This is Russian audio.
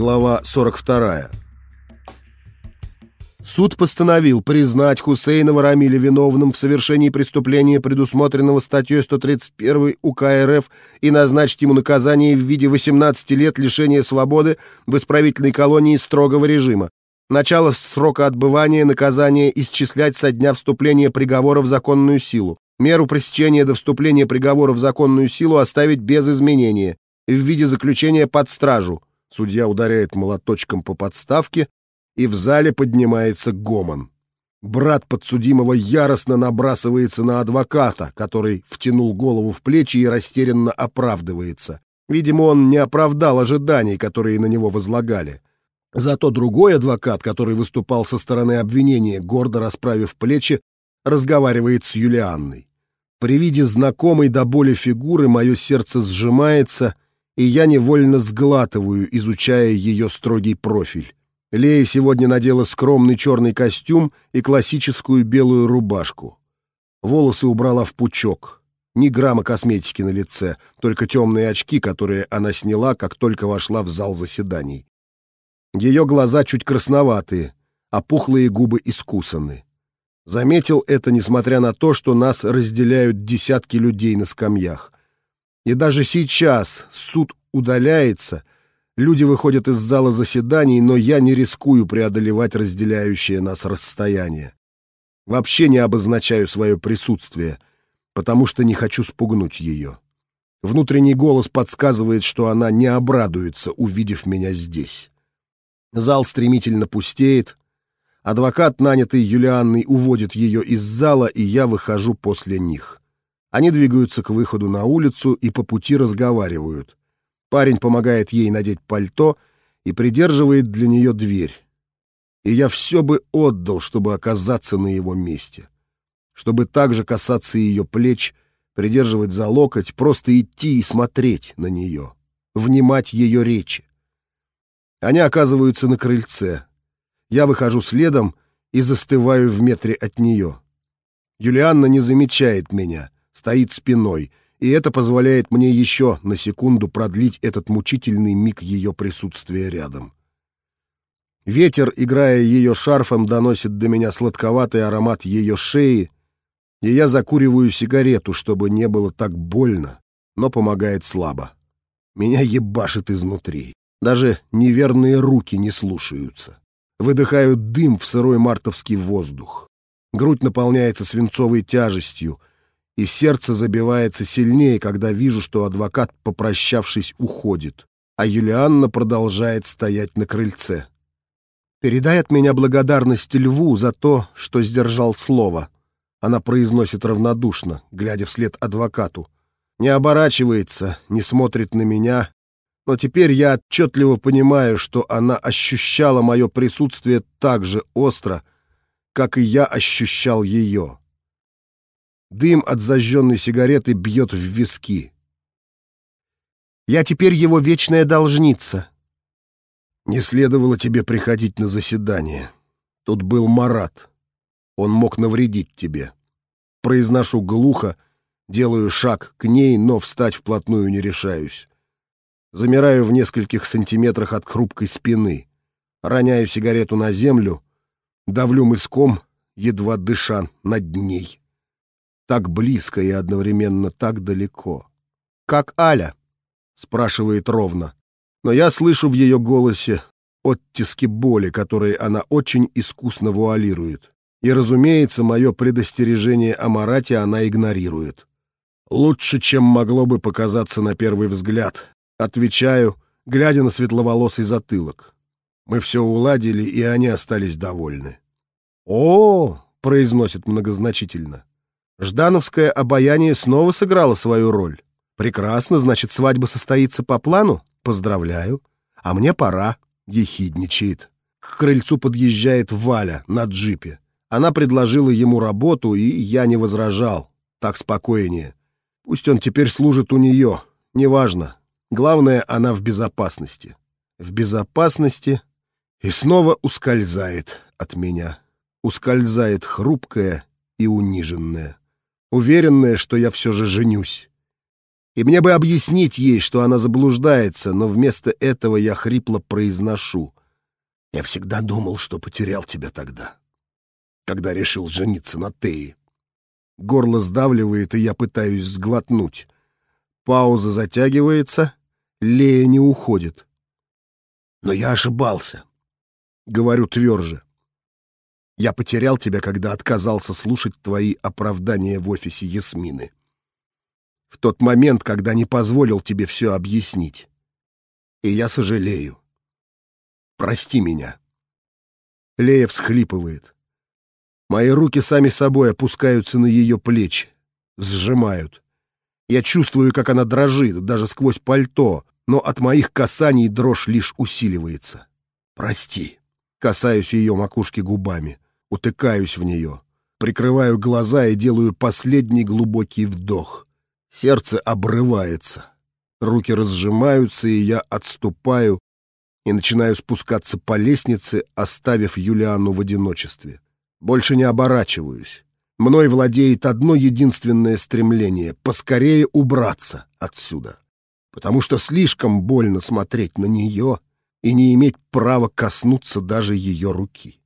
Глава 42. Суд постановил признать Хусейнова Рамиля виновным в совершении преступления, предусмотренного статьей 131 УК РФ, и назначить ему наказание в виде 18 лет лишения свободы в исправительной колонии строгого режима. Начало срока отбывания наказания исчислять со дня вступления приговора в законную силу. Меру пресечения до вступления приговора в законную силу оставить без изменения в виде заключения под стражу. Судья ударяет молоточком по подставке, и в зале поднимается гомон. Брат подсудимого яростно набрасывается на адвоката, который втянул голову в плечи и растерянно оправдывается. Видимо, он не оправдал ожиданий, которые на него возлагали. Зато другой адвокат, который выступал со стороны обвинения, гордо расправив плечи, разговаривает с Юлианной. При виде знакомой до боли фигуры мое сердце сжимается, и я невольно сглатываю, изучая ее строгий профиль. Лея сегодня надела скромный черный костюм и классическую белую рубашку. Волосы убрала в пучок. Ни грамма косметики на лице, только темные очки, которые она сняла, как только вошла в зал заседаний. Ее глаза чуть красноватые, а пухлые губы искусаны. Заметил это, несмотря на то, что нас разделяют десятки людей на скамьях. И даже сейчас суд удаляется — Люди выходят из зала заседаний, но я не рискую преодолевать разделяющее нас расстояние. Вообще не обозначаю свое присутствие, потому что не хочу спугнуть ее. Внутренний голос подсказывает, что она не обрадуется, увидев меня здесь. Зал стремительно пустеет. Адвокат, нанятый Юлианной, уводит ее из зала, и я выхожу после них. Они двигаются к выходу на улицу и по пути разговаривают. Парень помогает ей надеть пальто и придерживает для нее дверь. И я все бы отдал, чтобы оказаться на его месте. Чтобы также касаться ее плеч, придерживать за локоть, просто идти и смотреть на нее, внимать ее речи. Они оказываются на крыльце. Я выхожу следом и застываю в метре от нее. Юлианна не замечает меня, стоит спиной — и это позволяет мне еще на секунду продлить этот мучительный миг ее присутствия рядом. Ветер, играя ее шарфом, доносит до меня сладковатый аромат ее шеи, и я закуриваю сигарету, чтобы не было так больно, но помогает слабо. Меня ебашит изнутри. Даже неверные руки не слушаются. Выдыхаю дым в сырой мартовский воздух. Грудь наполняется свинцовой тяжестью — и сердце забивается сильнее, когда вижу, что адвокат, попрощавшись, уходит, а Юлианна продолжает стоять на крыльце. «Передай от меня благодарность Льву за то, что сдержал слово», она произносит равнодушно, глядя вслед адвокату. Не оборачивается, не смотрит на меня, но теперь я отчетливо понимаю, что она ощущала мое присутствие так же остро, как и я ощущал ее. Дым от зажженной сигареты бьет в виски. Я теперь его вечная должница. Не следовало тебе приходить на заседание. Тут был Марат. Он мог навредить тебе. Произношу глухо, делаю шаг к ней, но встать вплотную не решаюсь. Замираю в нескольких сантиметрах от хрупкой спины. Роняю сигарету на землю, давлю мыском, едва дыша над ней так близко и одновременно так далеко. «Как Аля?» — спрашивает ровно. Но я слышу в ее голосе оттиски боли, которые она очень искусно вуалирует. И, разумеется, мое предостережение о Марате она игнорирует. «Лучше, чем могло бы показаться на первый взгляд», — отвечаю, глядя на светловолосый затылок. Мы все уладили, и они остались довольны. «О!» — произносит многозначительно. Ждановское обаяние снова сыграло свою роль. Прекрасно, значит, свадьба состоится по плану? Поздравляю. А мне пора. Ехидничает. К крыльцу подъезжает Валя на джипе. Она предложила ему работу, и я не возражал. Так спокойнее. Пусть он теперь служит у нее. Неважно. Главное, она в безопасности. В безопасности и снова ускользает от меня. Ускользает хрупкая и униженная уверенная, что я все же женюсь. И мне бы объяснить ей, что она заблуждается, но вместо этого я хрипло произношу. Я всегда думал, что потерял тебя тогда, когда решил жениться на Теи. Горло сдавливает, и я пытаюсь сглотнуть. Пауза затягивается, Лея не уходит. Но я ошибался. Говорю тверже. Я потерял тебя, когда отказался слушать твои оправдания в офисе Ясмины. В тот момент, когда не позволил тебе все объяснить. И я сожалею. Прости меня. Лея всхлипывает. Мои руки сами собой опускаются на ее плечи, сжимают. Я чувствую, как она дрожит, даже сквозь пальто, но от моих касаний дрожь лишь усиливается. Прости. Касаюсь ее макушки губами утыкаюсь в нее, прикрываю глаза и делаю последний глубокий вдох. Сердце обрывается, руки разжимаются, и я отступаю и начинаю спускаться по лестнице, оставив Юлиану в одиночестве. Больше не оборачиваюсь. Мной владеет одно единственное стремление — поскорее убраться отсюда. Потому что слишком больно смотреть на нее и не иметь права коснуться даже ее руки.